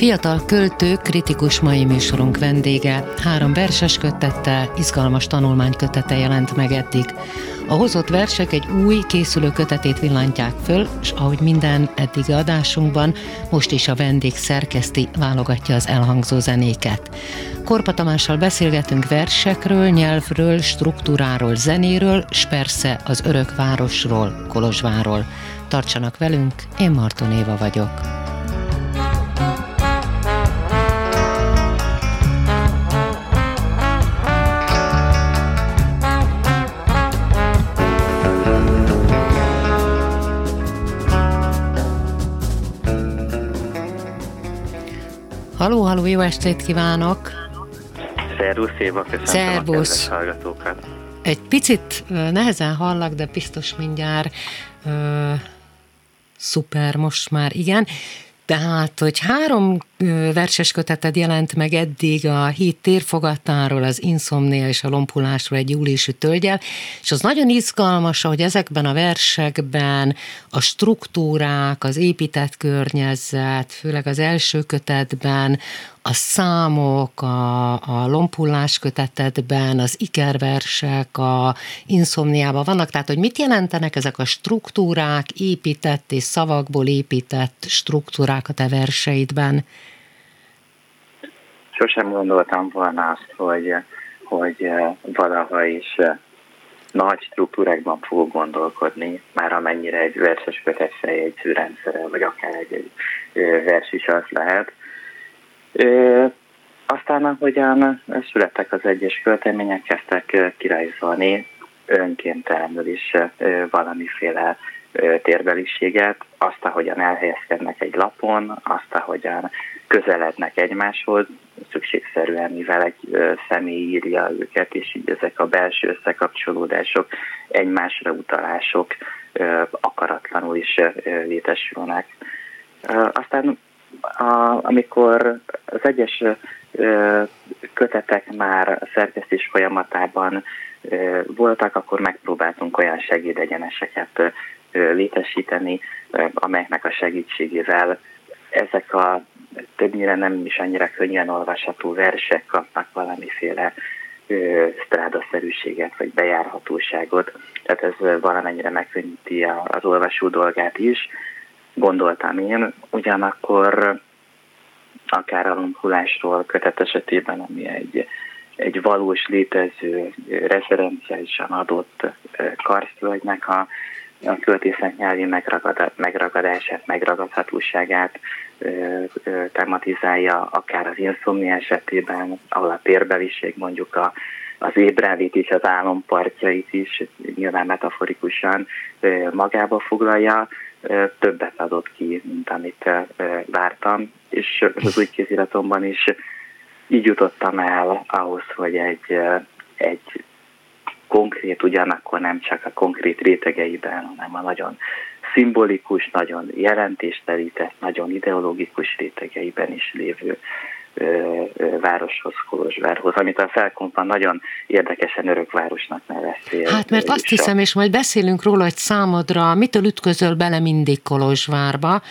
Fiatal költő, kritikus mai műsorunk vendége. Három verses kötette, izgalmas tanulmánykötete jelent meg eddig. A hozott versek egy új, készülő kötetét villantják föl, és ahogy minden eddigi adásunkban, most is a vendég szerkeszti, válogatja az elhangzó zenéket. Korpa Tamással beszélgetünk versekről, nyelvről, struktúráról, zenéről, és persze az örök városról, Kolozsváról. Tartsanak velünk, én Marton Éva vagyok. Haló, haló, jó estét kívánok! Szervusz, Éva, köszönöm Szervusz. a hallgatókat. Egy picit nehezen hallak, de biztos mindjárt uh, szuper, most már igen. Tehát, hogy három verses köteted jelent meg eddig a híd térfogatáról, az inszomnia és a lompulásról egy júliusi tölgyel, és az nagyon izgalmas, hogy ezekben a versekben a struktúrák, az épített környezet, főleg az első kötetben, a számok, a, a lompullás kötetetben, az ikerversek, a inszomniában vannak, tehát hogy mit jelentenek ezek a struktúrák, épített és szavakból épített struktúrák a te verseidben? Sosem gondoltam volna azt, hogy, hogy eh, valaha is eh, nagy struktúrákban fogok gondolkodni, már amennyire egy verses kötesse egy rendszerrel, vagy akár egy, egy vers is az lehet. Ö, aztán ahogyan születtek az egyes költemények, kezdtek kirajzolni önkéntelenül is valamiféle térbeliséget, azt, ahogyan elhelyezkednek egy lapon, azt, ahogyan közelednek egymáshoz, szükségszerűen, mivel egy személy írja őket, és így ezek a belső összekapcsolódások, egymásra utalások akaratlanul is létesülnek. Aztán a, amikor az egyes kötetek már a szerkesztés folyamatában voltak, akkor megpróbáltunk olyan segédegyeneseket ö, létesíteni, amelyeknek a segítségével ezek a többnyire nem is annyira könnyen olvasható versek kapnak valamiféle strádaszerűséget vagy bejárhatóságot, tehát ez valamennyire megkönnyíti az olvasó dolgát is gondoltam én, ugyanakkor akár a lombhulásról kötet esetében, ami egy, egy valós létező, referenciálisan adott karsztvölgynek a, a költészet nyelvi megragadását, megragadhatóságát tematizálja, akár az inszomnia esetében, ahol a térbeliség mondjuk a, az ébrenlét és az álompartjait is nyilván metaforikusan magába foglalja, többet adott ki, mint amit vártam, és az új kéziratomban is így jutottam el ahhoz, hogy egy, egy konkrét, ugyanakkor nem csak a konkrét rétegeiben, hanem a nagyon szimbolikus, nagyon jelentéstelített, nagyon ideológikus rétegeiben is lévő városhoz, Kolozsvárhoz, amit a Felkontban nagyon érdekesen örökvárosnak neveztél. Hát mert azt hiszem, és majd beszélünk róla, hogy számodra mitől ütközöl bele mindig Kolozsvárba,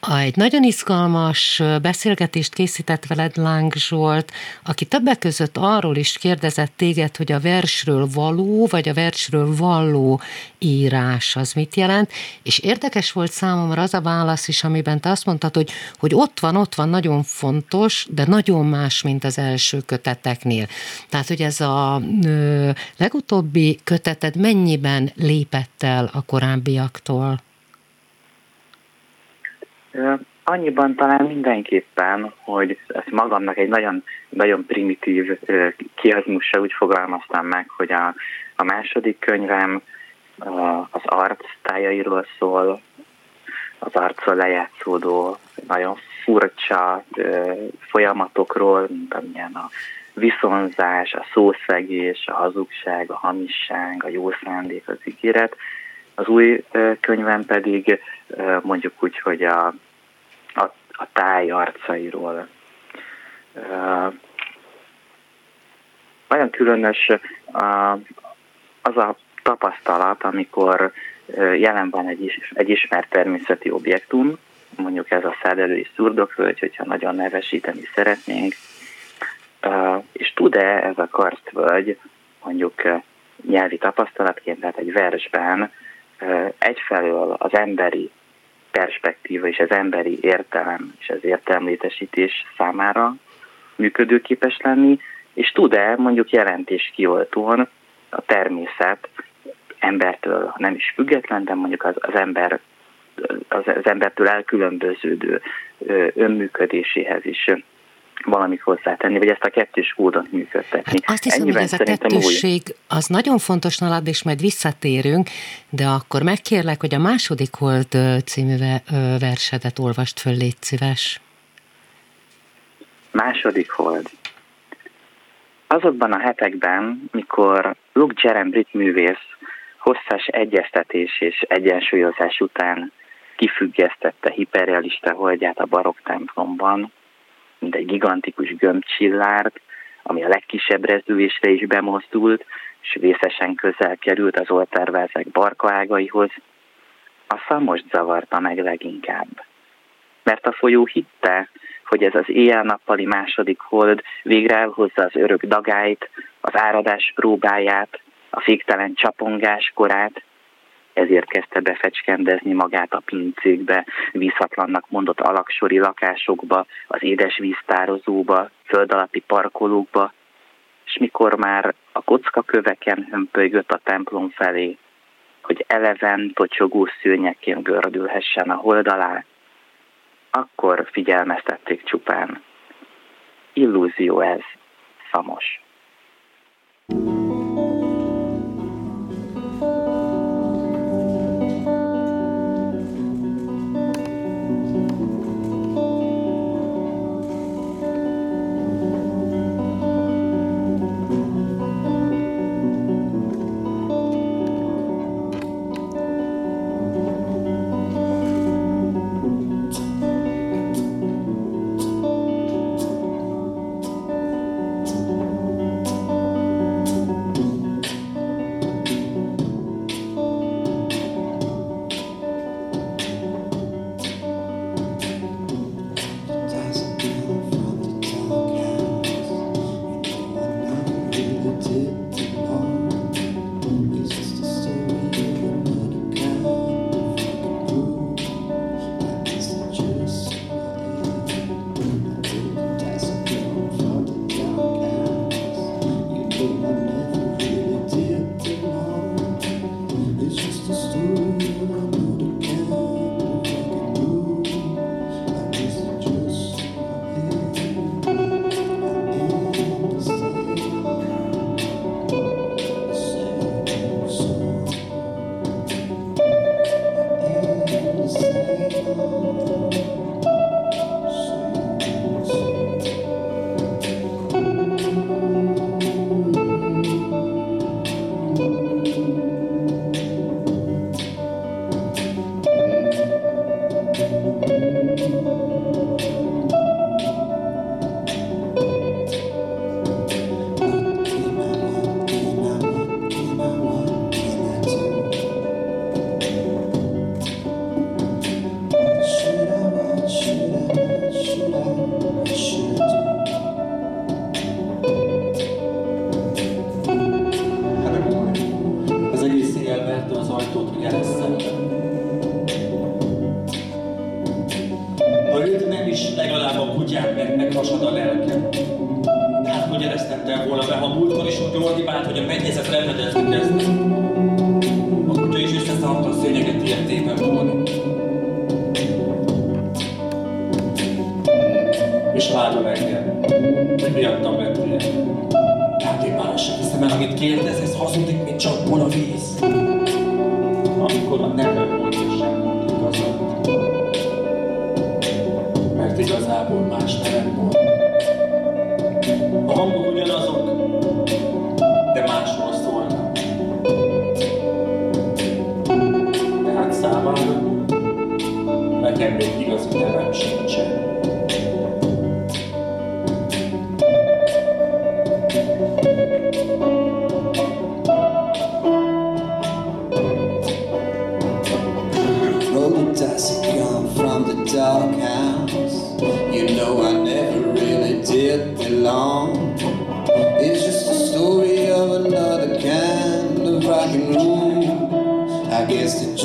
egy nagyon izgalmas beszélgetést készített veled Láng Zsolt, aki többek között arról is kérdezett téged, hogy a versről való, vagy a versről valló írás az mit jelent, és érdekes volt számomra az a válasz is, amiben te azt mondtad, hogy, hogy ott van, ott van, nagyon fontos, de nagyon más, mint az első köteteknél. Tehát, hogy ez a ö, legutóbbi köteted mennyiben lépett el a korábbiaktól? Annyiban talán mindenképpen, hogy ezt magamnak egy nagyon, nagyon primitív kiazmussal úgy fogalmaztam meg, hogy a, a második könyvem az arc tájairól szól, az arccal lejátszódó, nagyon furcsa folyamatokról, mint amilyen a viszonzás, a szószegés, a hazugság, a hamisság, a jó szándék, az ígéret. Az új könyvem pedig mondjuk úgy, hogy a, a, táj arcairól. Nagyon különös az a tapasztalat, amikor jelen van egy, egy ismert természeti objektum, mondjuk ez a szádelői szurdokvölgy, hogyha nagyon nevesíteni szeretnénk, és tud-e ez a karstvölgy mondjuk nyelvi tapasztalatként, tehát egy versben egyfelől az emberi perspektíva és az emberi értelem és az értelmlétesítés számára működőképes lenni, és tud-e mondjuk jelentés kioltóan a természet embertől nem is független, de mondjuk az, az ember az, az embertől elkülönböződő önműködéséhez is valamit hozzátenni, vagy ezt a kettős kódot működtetni. Hát azt hiszem, Ennyiben hogy ez a kettősség az nagyon fontos nálad, és majd visszatérünk, de akkor megkérlek, hogy a második Hold című versedet olvast föl, légy szíves. Második Hold. Azokban a hetekben, mikor Luke Jerem brit művész hosszas egyeztetés és egyensúlyozás után kifüggesztette hiperrealista holdját a barokk templomban, mint egy gigantikus gömbcsillárt, ami a legkisebb rezülésre is bemozdult, és vészesen közel került az oltárvázek barkaágaihoz, a szamos zavarta meg leginkább. Mert a folyó hitte, hogy ez az éjjel-nappali második hold végre elhozza az örök dagályt, az áradás próbáját, a féktelen csapongás korát, ezért kezdte befecskendezni magát a pincékbe, vízhatlannak mondott alaksori lakásokba, az édesvíztározóba, földalatti parkolókba, és mikor már a kocka köveken hömpölygött a templom felé, hogy eleven, tocsogó szőnyeként gördülhessen a hold alá, akkor figyelmeztették csupán. Illúzió ez, szamos. thank you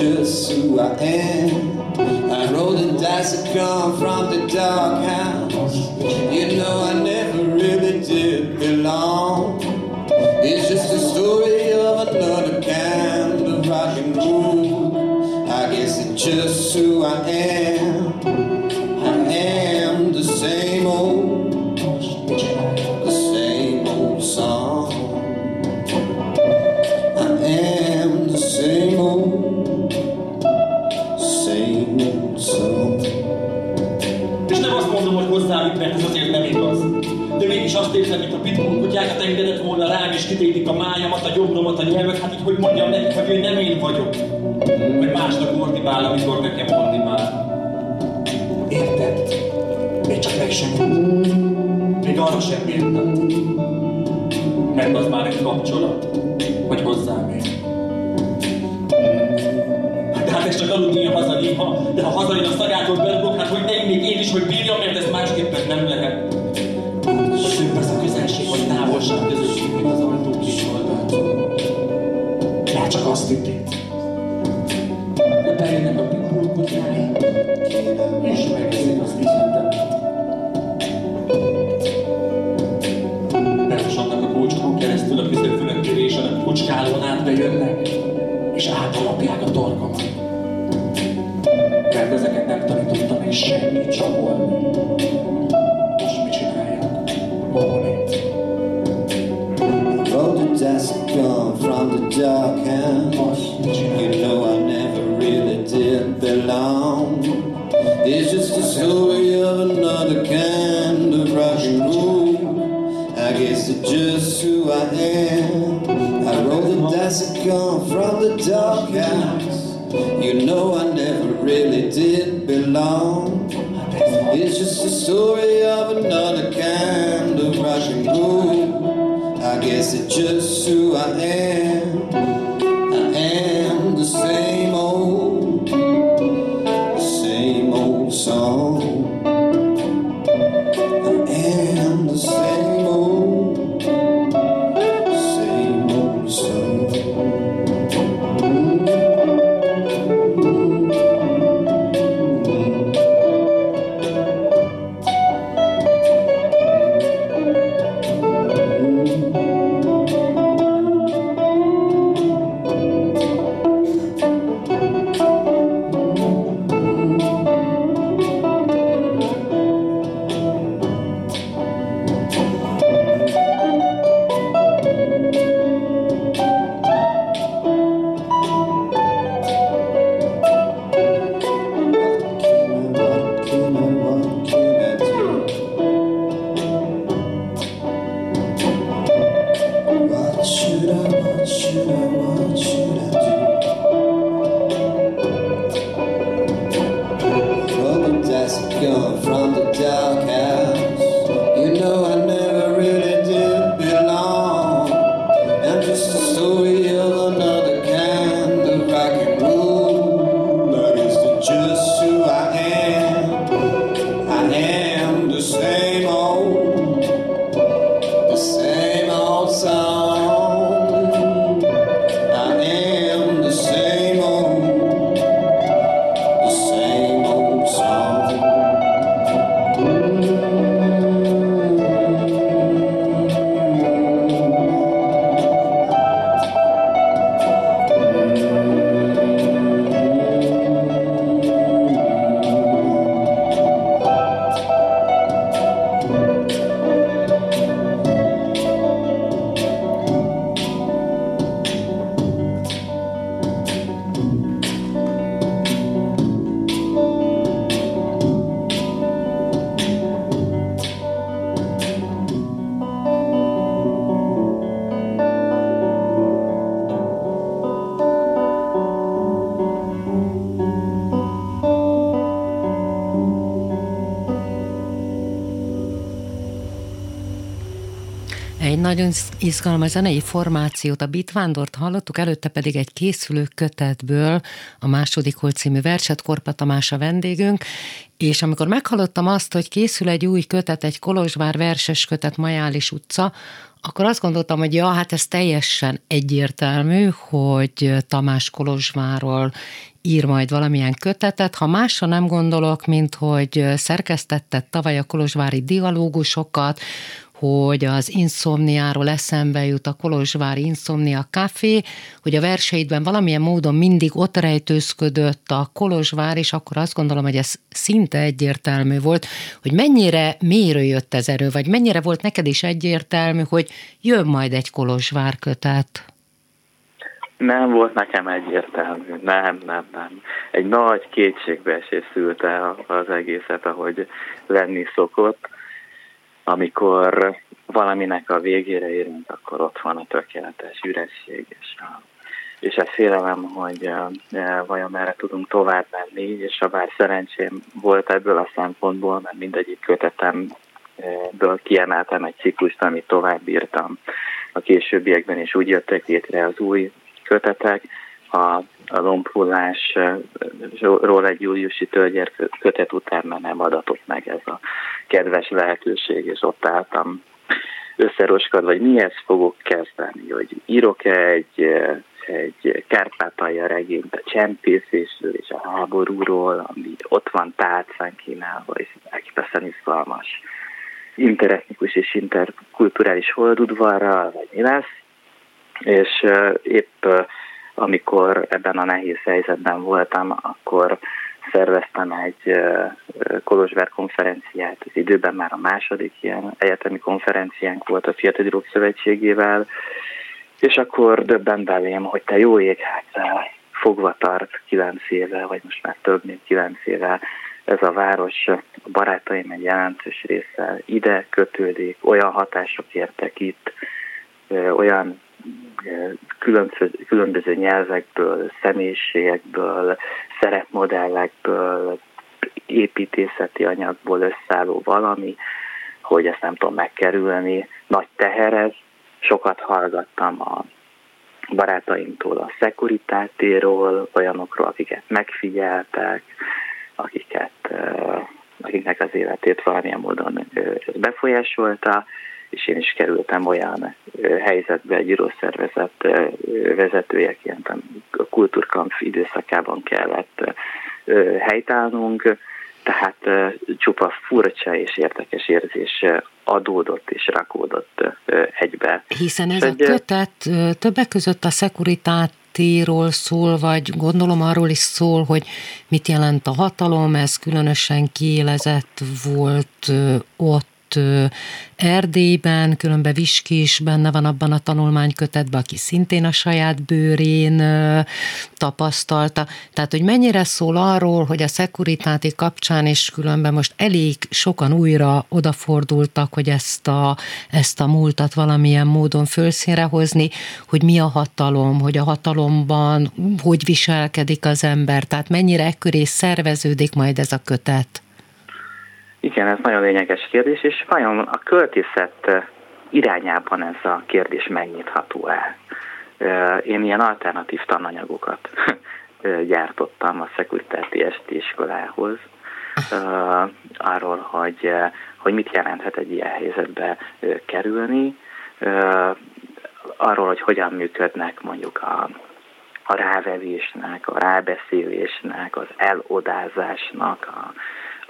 just who I am. I roll the dice that come from the dark house. Ordibál, amikor nekem ordibál. Érted? Még csak meg sem Még arra sem értem. Mert az már egy kapcsolat, hogy hozzám ér. De hát ez csak aludni a ha, de ha hazajön a szagától belugok, hát hogy ne még én is, hogy bírjam, mert ez másképpen nem lehet. Több az a közelség, vagy távolság közöttünk, mint az ajtó kis oldalt. Már csak azt hitték. Pikulkutyái, és megeszik az üzletet. Befosadnak a kulcsokon keresztül a küzdőfülökkérésen, a kucskálón át bejönnek, és átalapják a torkomat. Mert nem tanítottam még semmit csapolni. Story of another kind of rock and roll. I guess it's just who I am. I roll the dice that come from the dark house. You know I never really did belong. It's just a story of another kind of rock and roll. I guess it's just who I am. Nagyon izgalmas zenei formációt, a Bitvándort hallottuk, előtte pedig egy készülő kötetből a második hol című verset, Korpa Tamás a vendégünk, és amikor meghallottam azt, hogy készül egy új kötet, egy Kolozsvár verses kötet Majális utca, akkor azt gondoltam, hogy ja, hát ez teljesen egyértelmű, hogy Tamás Kolozsváról ír majd valamilyen kötetet. Ha másra nem gondolok, mint hogy szerkesztette tavaly a kolozsvári dialógusokat, hogy az inszomniáról eszembe jut a Kolozsvári Inszomnia Café, hogy a verseidben valamilyen módon mindig ott rejtőzködött a Kolozsvár, és akkor azt gondolom, hogy ez szinte egyértelmű volt, hogy mennyire mélyről jött ez erő, vagy mennyire volt neked is egyértelmű, hogy jön majd egy Kolozsvár kötet. Nem volt nekem egyértelmű, nem, nem, nem. Egy nagy kétségbeesés szülte az egészet, ahogy lenni szokott amikor valaminek a végére érünk, akkor ott van a tökéletes üresség, és, a, és a félelem, hogy e, vajon merre tudunk tovább menni, és a bár szerencsém volt ebből a szempontból, mert mindegyik kötetemből kiemeltem egy ciklust, amit tovább írtam. A későbbiekben, és úgy jöttek létre az új kötetek, a a lombhullásról egy júliusi tölgyér kötet után már nem adatott meg ez a kedves lehetőség, és ott álltam összeroskad, vagy mihez fogok kezdeni, hogy írok-e egy, egy Kárpátalja regényt a csempészésről és a háborúról, ami ott van tálcán kínálva, és elképesztően izgalmas interetnikus és interkulturális holdudvarral, vagy mi lesz. És épp amikor ebben a nehéz helyzetben voltam, akkor szerveztem egy Kolozsvár konferenciát, az időben már a második ilyen egyetemi konferenciánk volt a Fiatalírók Szövetségével, és akkor döbben belém, hogy te jó ég, hát fogva tart kilenc éve, vagy most már több mint kilenc éve ez a város, a barátaim egy jelentős része ide kötődik, olyan hatások értek itt, olyan különböző, különböző nyelvekből, személyiségekből, szerepmodellekből, építészeti anyagból összeálló valami, hogy ezt nem tudom megkerülni. Nagy teherez, sokat hallgattam a barátaimtól a szekuritátéról, olyanokról, akiket megfigyeltek, akiket, akiknek az életét valamilyen módon befolyásolta, és én is kerültem olyan helyzetbe egy írószervezet vezetőjeként, a kultúrkamp időszakában kellett helytállnunk, tehát csupa furcsa és érdekes érzés adódott és rakódott egybe. Hiszen ez egy, a kötet többek között a szekuritátéról szól, vagy gondolom arról is szól, hogy mit jelent a hatalom, ez különösen kiélezett volt ott Erdélyben, különben Viski is benne van abban a tanulmánykötetben, aki szintén a saját bőrén tapasztalta. Tehát, hogy mennyire szól arról, hogy a szekuritáti kapcsán is különben most elég sokan újra odafordultak, hogy ezt a, ezt a múltat valamilyen módon fölszínre hozni, hogy mi a hatalom, hogy a hatalomban hogy viselkedik az ember, tehát mennyire ekköré szerveződik majd ez a kötet. Igen, ez nagyon lényeges kérdés, és vajon a költészet irányában ez a kérdés megnyitható el? Én ilyen alternatív tananyagokat gyártottam a Szekuritáti Esti Iskolához, arról, hogy, hogy mit jelenthet egy ilyen helyzetbe kerülni, arról, hogy hogyan működnek mondjuk a, a rávevésnek, a rábeszélésnek, az elodázásnak, a,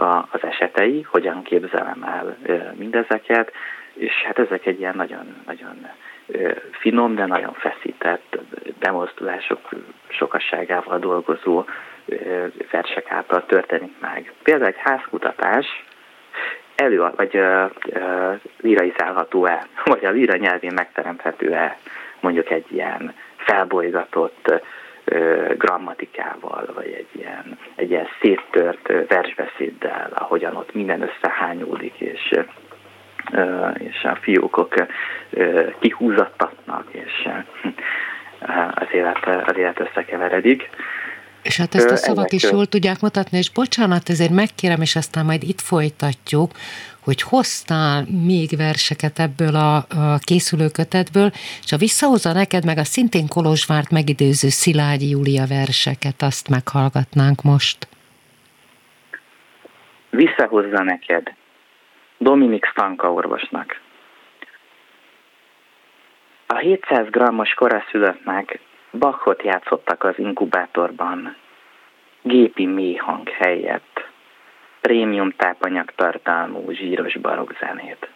az esetei, hogyan képzelem el mindezeket, és hát ezek egy ilyen nagyon, nagyon finom, de nagyon feszített demozdulások sokasságával dolgozó versek által történik meg. Például egy házkutatás elő, vagy uh, uh, liraizálható-e, vagy a lira nyelvén megteremthető-e mondjuk egy ilyen felbolygatott grammatikával, vagy egy ilyen, egy ilyen széttört versbeszéddel, ahogyan ott minden összehányódik, és, és a fiókok kihúzattatnak, és az élet, az élet összekeveredik. És hát ezt a szavak is jól tudják mutatni, és bocsánat, ezért megkérem, és aztán majd itt folytatjuk, hogy hoztál még verseket ebből a, a készülőkötetből, és ha visszahozza neked meg a szintén Kolozsvárt megidéző Szilágyi Júlia verseket, azt meghallgatnánk most. Visszahozza neked Dominik Stanka orvosnak. A 700 grammos koraszülöttnek Bachot játszottak az inkubátorban, gépi méhang helyett, prémium tápanyag tartalmú zsíros barokzenét.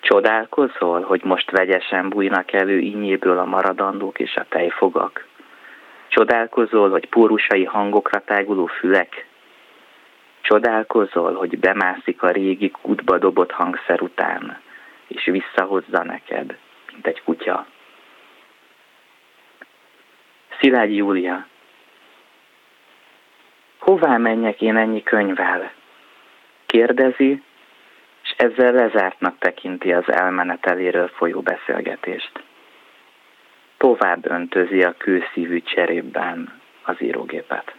Csodálkozol, hogy most vegyesen bújnak elő ínyéből a maradandók és a tejfogak? Csodálkozol, hogy pórusai hangokra táguló fülek? Csodálkozol, hogy bemászik a régi kútba dobott hangszer után, és visszahozza neked, mint egy kutya. Szilágyi Júlia, hová menjek én ennyi könyvvel? Kérdezi, és ezzel lezártnak tekinti az elmeneteléről folyó beszélgetést. Tovább öntözi a kőszívű cserében az írógépet.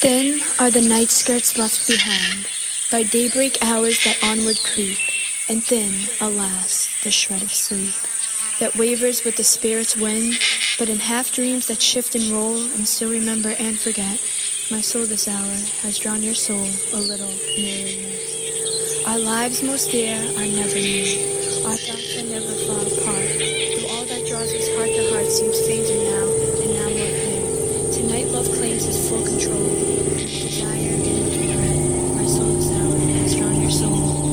Thin are the night skirts left behind by daybreak hours that onward creep, and then, alas, the shred of sleep that wavers with the spirit's wind, but in half dreams that shift and roll and still remember and forget, my soul this hour has drawn your soul a little nearer. Our lives most dear are never near. Our thoughts are never far apart. Though all that draws us heart to heart seems fainter now and now more clear. Tonight love claims his full control. Desire and regret. My soul this hour has drawn your soul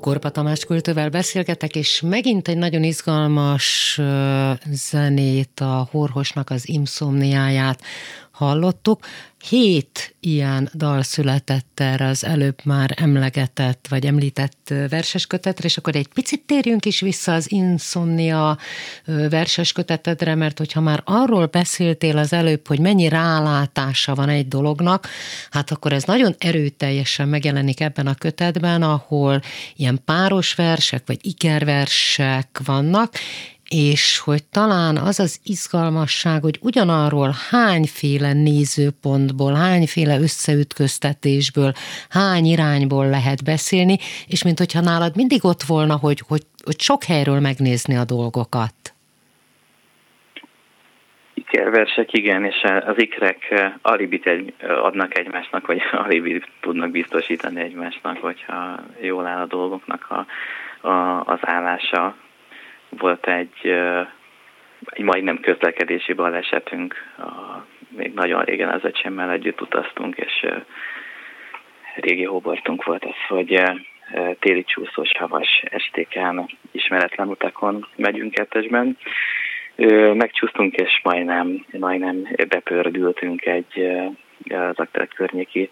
Korpa Tamás költővel beszélgetek, és megint egy nagyon izgalmas zenét, a Horhosnak az imszomniáját hallottuk. Hét ilyen dal született erre az előbb már emlegetett, vagy említett verseskötetre, és akkor egy picit térjünk is vissza az Insomnia verseskötetedre, mert hogyha már arról beszéltél az előbb, hogy mennyi rálátása van egy dolognak, hát akkor ez nagyon erőteljesen megjelenik ebben a kötetben, ahol ilyen páros versek, vagy ikerversek vannak, és hogy talán az az izgalmasság, hogy ugyanarról hányféle nézőpontból, hányféle összeütköztetésből, hány irányból lehet beszélni, és mint hogyha nálad mindig ott volna, hogy, hogy, hogy sok helyről megnézni a dolgokat. Ikerversek, igen, és az ikrek alibit egy, adnak egymásnak, vagy alibit tudnak biztosítani egymásnak, hogyha jól áll a dolgoknak a, a, az állása volt egy, egy majdnem közlekedési balesetünk, a, még nagyon régen az öcsemmel együtt utaztunk, és régi hóbortunk volt az, hogy téli csúszós havas estéken, ismeretlen utakon megyünk kettesben. Megcsúsztunk, és majdnem, majdnem bepördültünk egy az aktelek környéki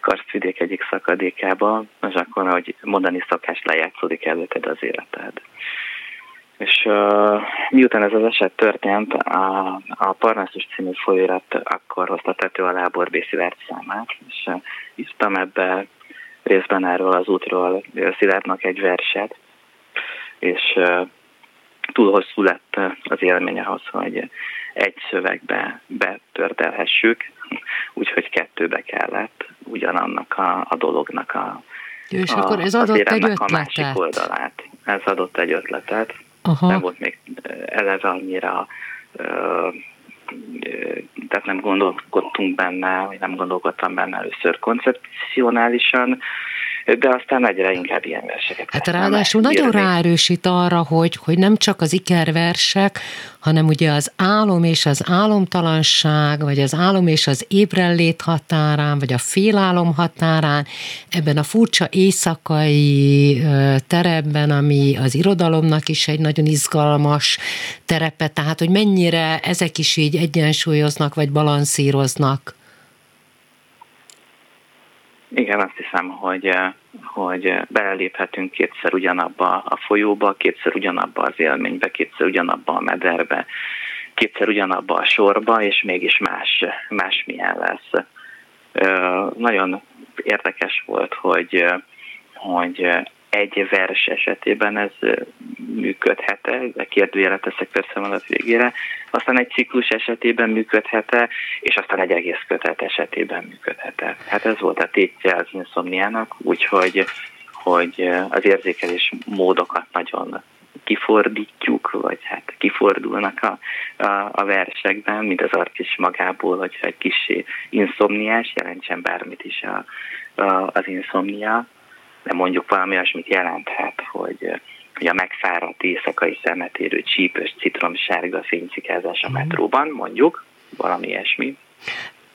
karsztvidék egyik szakadékába, és akkor, ahogy mondani szakás lejátszódik előtted az életed. És uh, miután ez az eset történt, a, a Parnassus című folyóirat akkor hozta tető alá Borbészi számát, és uh, írtam ebbe részben erről az útról Szilárdnak egy verset, és uh, túl hosszú lett az élmény ahhoz, hogy egy szövegbe betördelhessük, úgyhogy kettőbe kellett ugyanannak a, a dolognak a, és a, akkor ez adott egy ötletet. a másik oldalát. Ez adott egy ötletet. Aha. nem volt még eleve annyira tehát nem gondolkodtunk benne, vagy nem gondolkodtam benne először koncepcionálisan, de aztán egyre inkább ilyen verseket. Hát ráadásul nagyon ráerősít arra, hogy, hogy nem csak az ikerversek, hanem ugye az álom és az álomtalanság, vagy az álom és az ébrellét határán, vagy a félálom határán, ebben a furcsa éjszakai terepben, ami az irodalomnak is egy nagyon izgalmas terepe, tehát hogy mennyire ezek is így egyensúlyoznak, vagy balanszíroznak. Igen, azt hiszem, hogy, eh, hogy beleléphetünk kétszer ugyanabba a folyóba, kétszer ugyanabba az élménybe, kétszer ugyanabba a mederbe, kétszer ugyanabba a sorba, és mégis más, más milyen lesz. Nagyon érdekes volt, hogy, hogy egy vers esetében ez működhet-e, de kérdőjelet teszek persze alatt végére, aztán egy ciklus esetében működhet-e, és aztán egy egész kötet esetében működhet-e. Hát ez volt a tétje az inszomniának, úgyhogy hogy az érzékelés módokat nagyon kifordítjuk, vagy hát kifordulnak a, a, a versekben, mint az arc is magából, hogyha egy kis inszomniás, jelentsen bármit is a, a, az inszomnia, de mondjuk valami olyasmit jelenthet, hogy hogy a megfáradt éjszakai szemetérő csípős citromsárga fénycikázás a mhm. metróban, mondjuk, valami ilyesmi.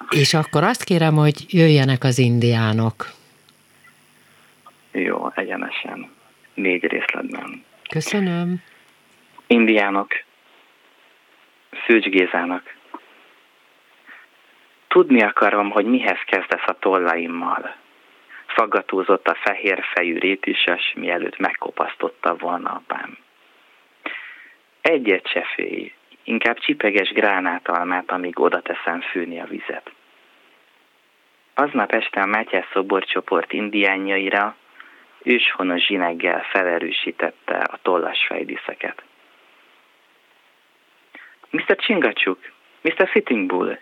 És akkor azt kérem, hogy jöjjenek az indiánok. Jó, egyenesen. Négy részletben. Köszönöm. Indiánok. Szűcs Gézának. Tudni akarom, hogy mihez kezdesz a tollaimmal faggatózott a fehér fejű rétises, mielőtt megkopasztotta volna apám. Egyet se félj, inkább csipeges gránátalmát, amíg oda teszem főni a vizet. Aznap este a Mátyás szoborcsoport indiánjaira őshonos zsineggel felerősítette a tollas fejdiszeket. Mr. Csingacsuk, Mr. Sitting Bull,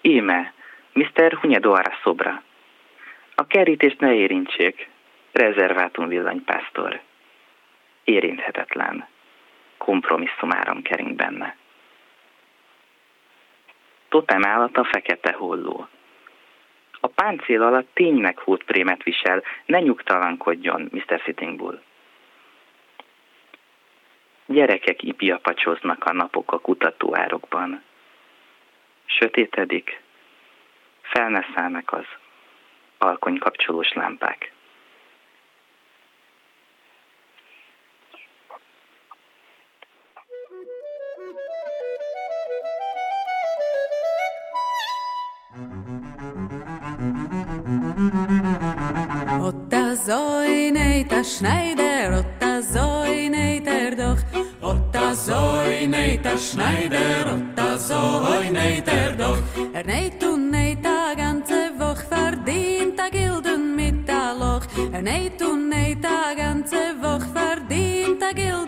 íme, Mr. Hunyadóara szobra, a kerítést ne érintsék. Rezervátum villanypásztor. Érinthetetlen. Kompromisszum áram kering benne. Totem állata fekete holló. A páncél alatt tényleg hótprémet visel, ne nyugtalankodjon, Mr. Sitting Bull. Gyerekek ipiapacsoznak a napok a kutatóárokban. Sötétedik, felneszállnak az alkony kapcsolós lámpák. Ott a zajnejt Schneider, ott a zajnejt erdoch, ott a zajnejt Schneider, ott a zajnejt erdoch. Er nejt verdient a Gilden mit a Loch. Er neid und neid a ganze Woch verdient a Gilden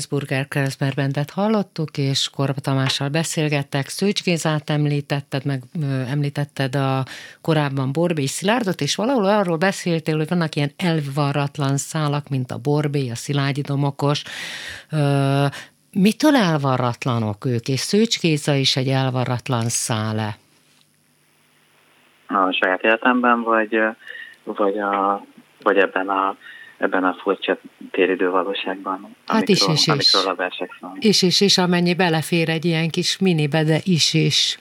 Pressburger Kreuzberg Bandet hallottuk, és Korba Tamással beszélgettek. Szőcs Gézát említetted, meg említetted a korábban Borbé Szilárdot, és valahol arról beszéltél, hogy vannak ilyen elvarratlan szálak, mint a Borbé, a Szilágyi Domokos. Mitől elvarratlanok ők, és Szőcs Géza is egy elvarratlan szále? A saját életemben, vagy, vagy, a, vagy ebben a ebben a furcsa téridő valóságban, Hát is, amikről, is, is. amikről a versek szólnak. És, és, és amennyi belefér egy ilyen kis minibe, de is, is.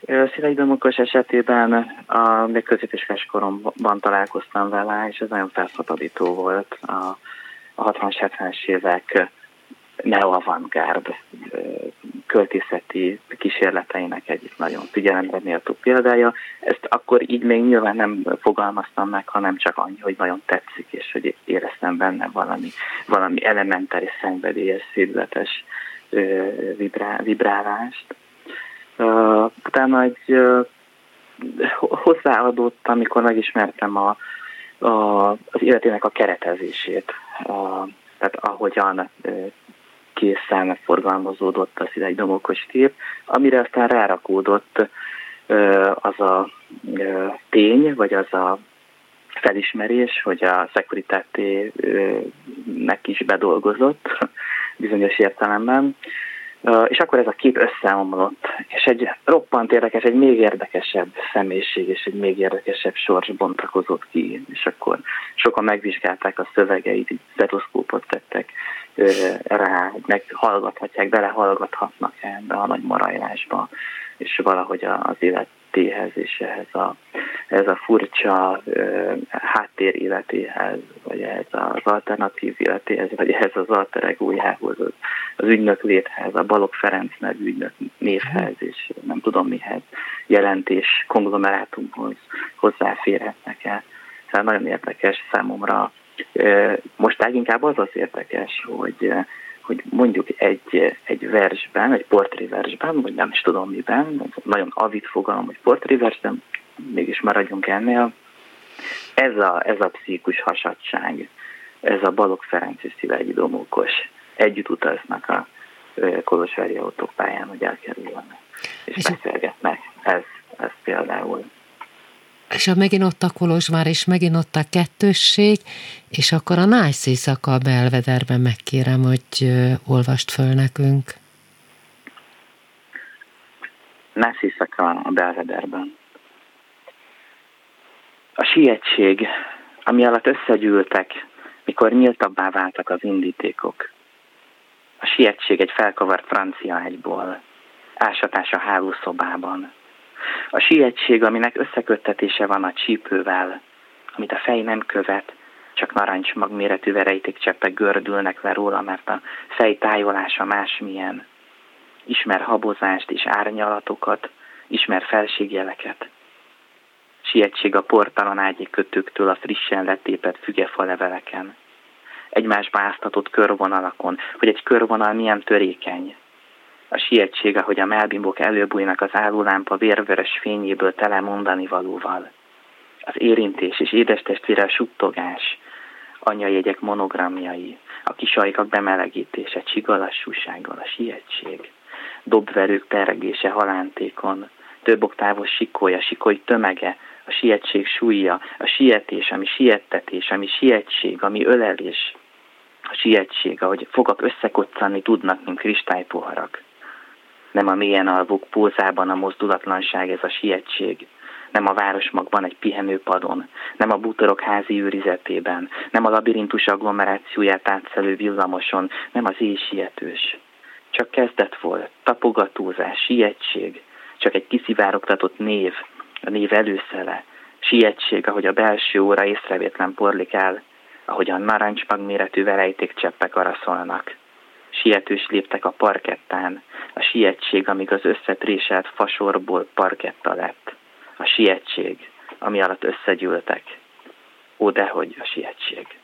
Ö, Szilai Domokos esetében a, még középiskolás koromban találkoztam vele, és ez nagyon felszabadító volt. A, a 60-70-es évek neo-avantgárd költészeti kísérleteinek egyik nagyon figyelemre méltó példája. Ezt akkor így még nyilván nem fogalmaztam meg, hanem csak annyi, hogy nagyon tetszik, és hogy éreztem benne valami, valami elementáris, szenvedélyes, szédületes vibrá, vibrálást. Utána egy hozzáadott, amikor megismertem a, a, az életének a keretezését, a, tehát ahogyan készen forgalmazódott az egy domokos kép, amire aztán rárakódott az a tény, vagy az a felismerés, hogy a Securitate-nek is bedolgozott bizonyos értelemben, és akkor ez a kép összeomlott, és egy roppant érdekes, egy még érdekesebb személyiség, és egy még érdekesebb sors bontakozott ki, és akkor sokan megvizsgálták a szövegeit, így stetoszkópot tettek rá, meghallgathatják, belehallgathatnak ebbe a nagy marajlásba, és valahogy az élet életéhez és ehhez a, ez a furcsa uh, háttér életéhez, vagy ehhez az alternatív életéhez, vagy ehhez az alter egójához, az, az ügynök léthez, a Balog Ferenc nevű ügynök névhez, és nem tudom mihez jelentés konglomerátumhoz hozzáférhetnek el. Tehát nagyon érdekes számomra. Most inkább az az érdekes, hogy hogy mondjuk egy, egy versben, egy portréversben, vagy nem is tudom miben, nagyon avit fogalom, hogy portréversben, mégis maradjunk ennél, ez a, ez a pszichikus hasadság, ez a Balog Ferenc és Szilágyi Domókos együtt utaznak a Kolozsvári autópályán, hogy elkerüljenek, és, és beszélgetnek. Ez, ez például és a megint ott a Kolozsvár, és megint ott a kettősség, és akkor a Nájsz éjszaka a belvederben megkérem, hogy olvast föl nekünk. Nájsz éjszaka a belvederben. A sietség, ami alatt összegyűltek, mikor nyíltabbá váltak az indítékok. A sietség egy felkavart francia ágyból, ásatás a hálószobában, a sietség, aminek összeköttetése van a csípővel, amit a fej nem követ, csak narancsmag méretű verejtékcseppek gördülnek le róla, mert a fej tájolása másmilyen. Ismer habozást és árnyalatokat, ismer felségjeleket. Sietség a portalan ágyi kötőktől a frissen letépet fügefa leveleken. Egymásba áztatott körvonalakon, hogy egy körvonal milyen törékeny, a sietség, ahogy a melbimbok előbújnak az állólámpa vérvörös fényéből tele mondani valóval. Az érintés és édestestvére suttogás, anyajegyek monogramjai, a kisajkak bemelegítése, csigalassúsággal, a sietség, dobverők peregése halántékon, több oktávos sikója, sikoly tömege, a sietség súlya, a sietés, ami siettetés, ami sietség, ami ölelés, a sietség, ahogy fogak összekoccanni tudnak, mint kristálypoharak nem a mélyen alvók pózában a mozdulatlanság, ez a sietség, nem a városmagban egy pihenőpadon, nem a bútorok házi őrizetében, nem a labirintus agglomerációját átszelő villamoson, nem az éjsietős. Csak kezdet volt, tapogatózás, sietség, csak egy kiszivárogtatott név, a név előszele, sietség, ahogy a belső óra észrevétlen porlik el, a narancsmag méretű cseppek araszolnak. Sietős léptek a parkettán, a sietség, amíg az összepréselt fasorból parketta lett. A sietség, ami alatt összegyűltek. Ó, dehogy a sietség.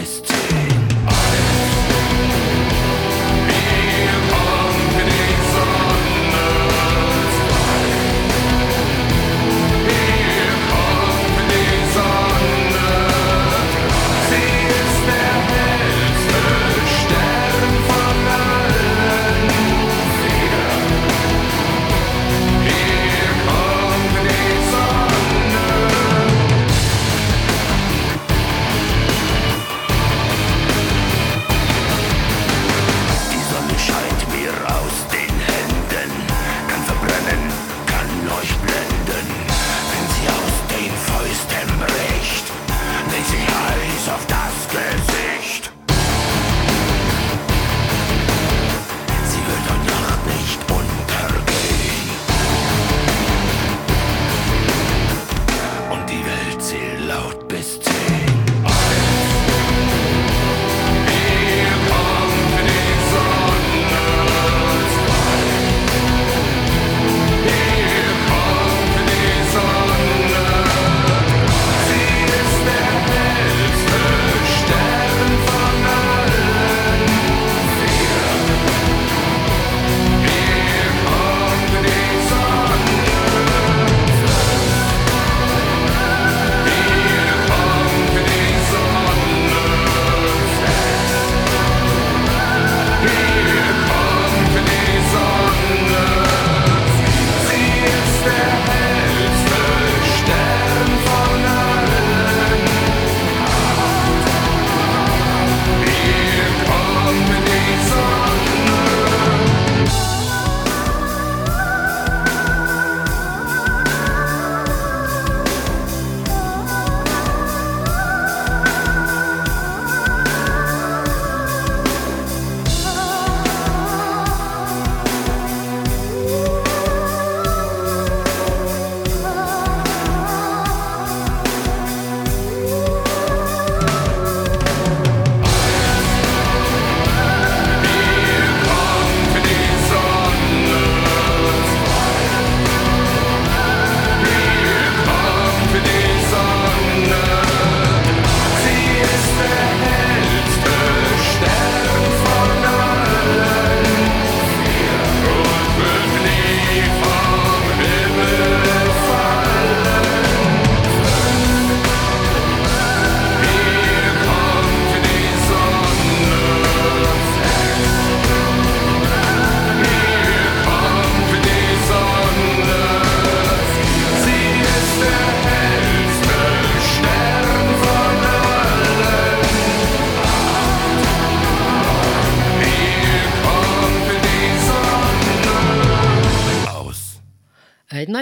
Augustine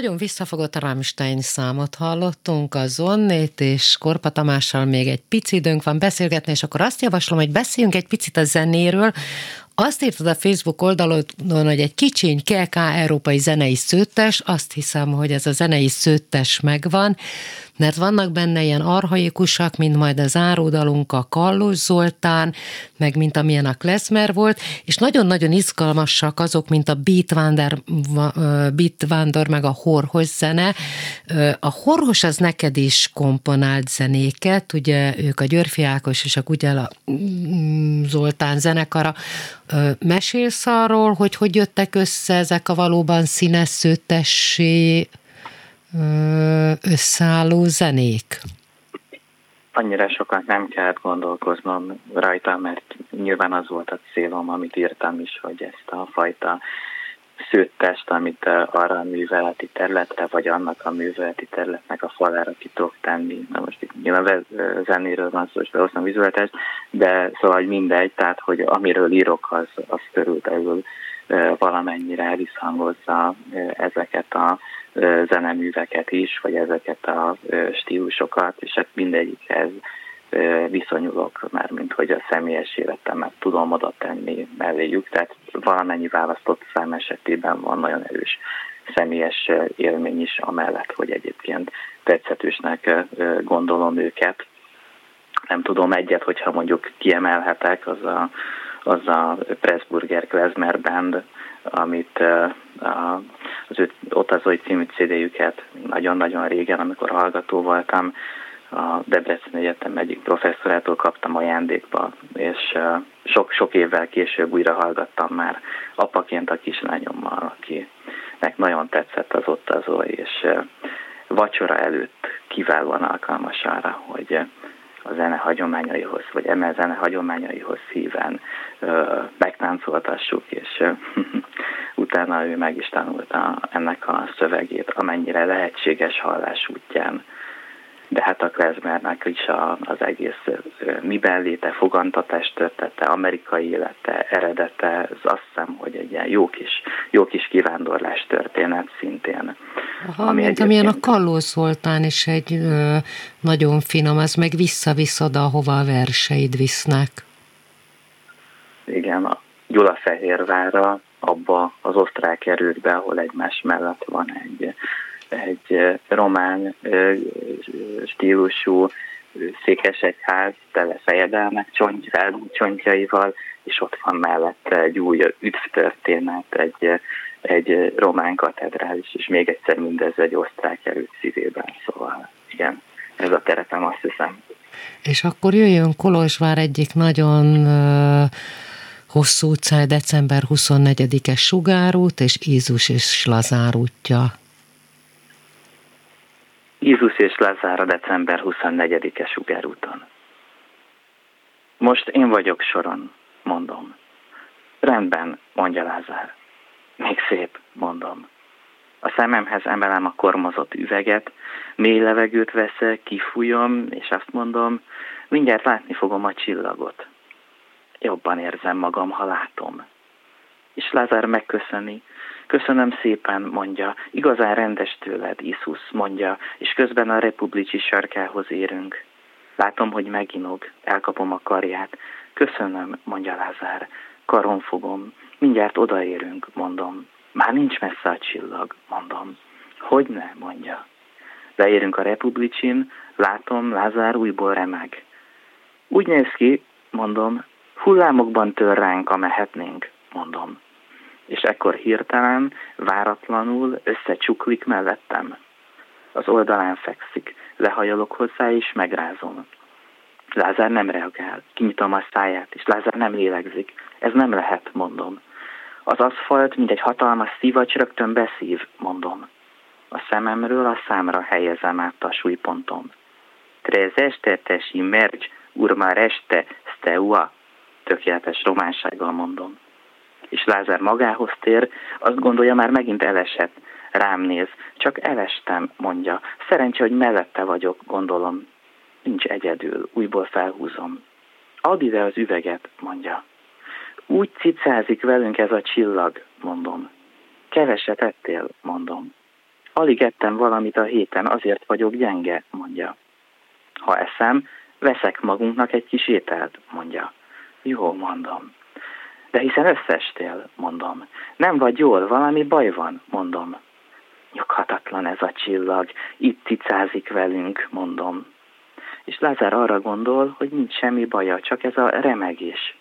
nagyon visszafogott Rammstein számot hallottunk, a Zonnét és Korpa Tamással még egy pici időnk van beszélgetni, és akkor azt javaslom, hogy beszéljünk egy picit a zenéről, azt írtad a Facebook oldalon, hogy egy kicsiny KK európai zenei szőttes, azt hiszem, hogy ez a zenei szőttes megvan, mert vannak benne ilyen arhaikusak, mint majd az áródalunk a Kallós Zoltán, meg mint amilyen a Klezmer volt, és nagyon-nagyon izgalmasak azok, mint a Beatwander, Beatwander meg a Horhos zene. A Horhos az neked is komponált zenéket, ugye ők a Györfi Ákos és a Kugyela mm, Zoltán zenekara. Mesélsz arról, hogy hogy jöttek össze ezek a valóban színes szőttessé összeálló zenék? Annyira sokat nem kellett gondolkoznom rajta, mert nyilván az volt a célom, amit írtam is, hogy ezt a fajta szőttest, amit arra a műveleti területre, vagy annak a műveleti területnek a falára ki tudok tenni. Na most itt nyilván zenéről van szó, és behoztam vizualitást, de szóval hogy mindegy, tehát hogy amiről írok, az, az körülbelül valamennyire visszhangozza ezeket a zeneműveket is, vagy ezeket a stílusokat, és hát mindegyikhez viszonyulok, már mint hogy a személyes életemet tudom oda tenni melléjük, tehát valamennyi választott szám esetében van nagyon erős személyes élmény is, amellett, hogy egyébként tetszetősnek gondolom őket. Nem tudom egyet, hogyha mondjuk kiemelhetek, az a, az a Pressburger Klezmer Band, amit az ő Otazoi című CD-jüket nagyon-nagyon régen, amikor hallgató voltam, a Debrecen Egyetem egyik professzorától kaptam ajándékba, és sok-sok évvel később újra hallgattam már apaként a kislányommal, akinek nagyon tetszett az ott az és vacsora előtt kiválóan alkalmas arra, hogy a zene hagyományaihoz, vagy emel zene hagyományaihoz szíven megtáncoltassuk, és utána ő meg is tanulta ennek a szövegét, amennyire lehetséges hallás útján de hát a Klezmernek is a, az egész miben léte, fogantatás története, amerikai élete, eredete, ez azt hiszem, hogy egy ilyen jó kis, jó kis kivándorlás történet szintén. Aha, ami mint amilyen a Kalló Szoltán is egy ö, nagyon finom, az meg visszavisz oda, ahova a verseid visznek. Igen, a Gyulafehérvára, abba az osztrák erődbe, ahol egymás mellett van egy egy román stílusú székesegyház tele fejedelmek csontjaival, és ott van mellette egy új üdvtörténet, egy, egy román katedrális, és még egyszer mindez egy osztrák erőt szívében, szóval igen, ez a terepem azt hiszem. És akkor jöjjön Kolozsvár egyik nagyon hosszú utcája, december 24-es Sugárút, és Ízus és Lazár útja. Jézus és Lázára december 24-e sugárúton. Most én vagyok soron, mondom. Rendben, mondja Lázár. Még szép, mondom. A szememhez emelem a kormozott üveget, mély levegőt veszek, kifújom, és azt mondom, mindjárt látni fogom a csillagot. Jobban érzem magam, ha látom. És Lázár megköszöni, Köszönöm szépen, mondja, igazán rendes tőled, Isus, mondja, és közben a republicsi sarkához érünk. Látom, hogy meginog, elkapom a karját. Köszönöm, mondja Lázár, karon fogom, mindjárt odaérünk, mondom. Már nincs messze a csillag, mondom. Hogy ne, mondja. Leérünk a republicsin, látom, Lázár újból remeg. Úgy néz ki, mondom, hullámokban tör ránk, mehetnénk, mondom és ekkor hirtelen, váratlanul összecsuklik mellettem. Az oldalán fekszik, lehajolok hozzá és megrázom. Lázár nem reagál, kinyitom a száját, és Lázár nem lélegzik. Ez nem lehet, mondom. Az aszfalt, mint egy hatalmas szivacs rögtön beszív, mondom. A szememről a számra helyezem át a súlypontom. Trezeste tesi mergy, urmareste steua, tökéletes románsággal mondom és Lázár magához tér, azt gondolja, már megint elesett. Rám néz, csak elestem, mondja. Szerencsé, hogy mellette vagyok, gondolom. Nincs egyedül, újból felhúzom. Add ide az üveget, mondja. Úgy cicázik velünk ez a csillag, mondom. Keveset ettél, mondom. Alig ettem valamit a héten, azért vagyok gyenge, mondja. Ha eszem, veszek magunknak egy kis ételt, mondja. Jó, mondom. De hiszen összestél, mondom. Nem vagy jól, valami baj van, mondom. Nyughatatlan ez a csillag, itt cicázik velünk, mondom. És Lázár arra gondol, hogy nincs semmi baja, csak ez a remegés.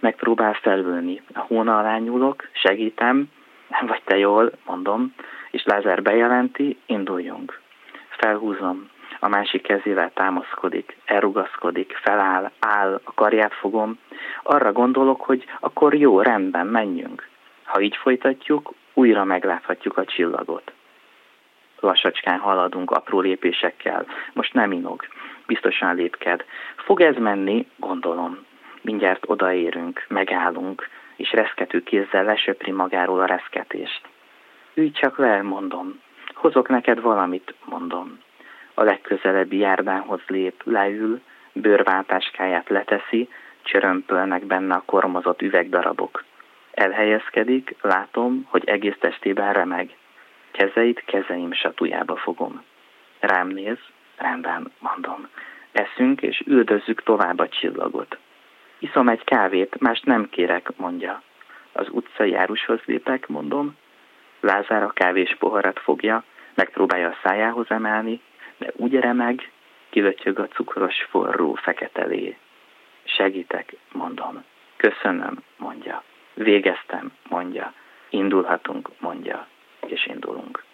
Megpróbál felülni. A hóna alá nyúlok, segítem, nem vagy te jól, mondom, és Lázár bejelenti, induljunk. Felhúzom, a másik kezével támaszkodik, elrugaszkodik, feláll, áll, a karját fogom. Arra gondolok, hogy akkor jó, rendben, menjünk. Ha így folytatjuk, újra megláthatjuk a csillagot. Lassacskán haladunk apró lépésekkel. Most nem inog, biztosan lépked. Fog ez menni, gondolom. Mindjárt odaérünk, megállunk, és reszkető kézzel lesöpri magáról a reszketést. Ülj csak le, mondom. Hozok neked valamit, mondom. A legközelebbi járdánhoz lép, leül, bőrváltáskáját leteszi, csörömpölnek benne a kormozott üvegdarabok. Elhelyezkedik, látom, hogy egész testében remeg. Kezeit kezeim satujába fogom. Rám néz, rendben, mondom. Eszünk és üldözzük tovább a csillagot. Iszom egy kávét, mást nem kérek, mondja. Az utcai árushoz lépek, mondom. Lázár a kávés poharat fogja, megpróbálja a szájához emelni, de úgy remeg, kilötyög a cukros forró feketelé. Segítek, mondom. Köszönöm, mondja. Végeztem, mondja. Indulhatunk, mondja. És indulunk.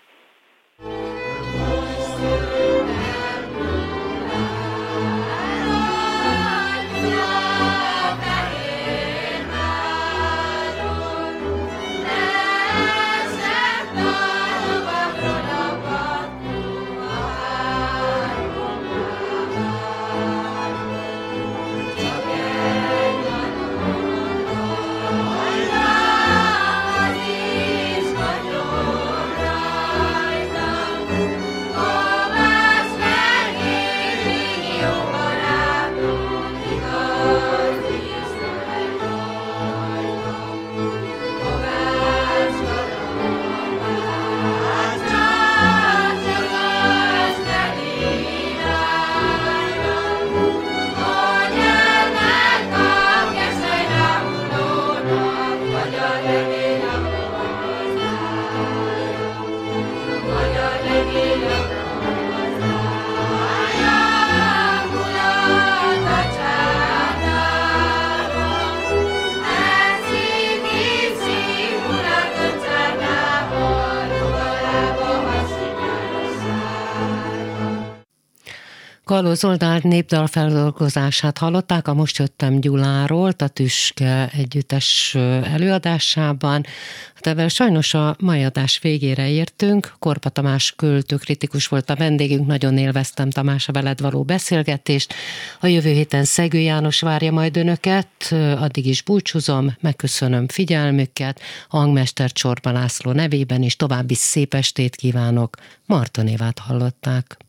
Zoltán népdal feldolgozását hallották a Most jöttem Gyuláról, a Tüske együttes előadásában. Hát ebben sajnos a mai adás végére értünk. Korpa Tamás költő kritikus volt a vendégünk, nagyon élveztem Tamás a veled való beszélgetést. A jövő héten Szegő János várja majd önöket, addig is búcsúzom, megköszönöm figyelmüket, a hangmester Csorba László nevében is további szép estét kívánok. Martonévát hallották.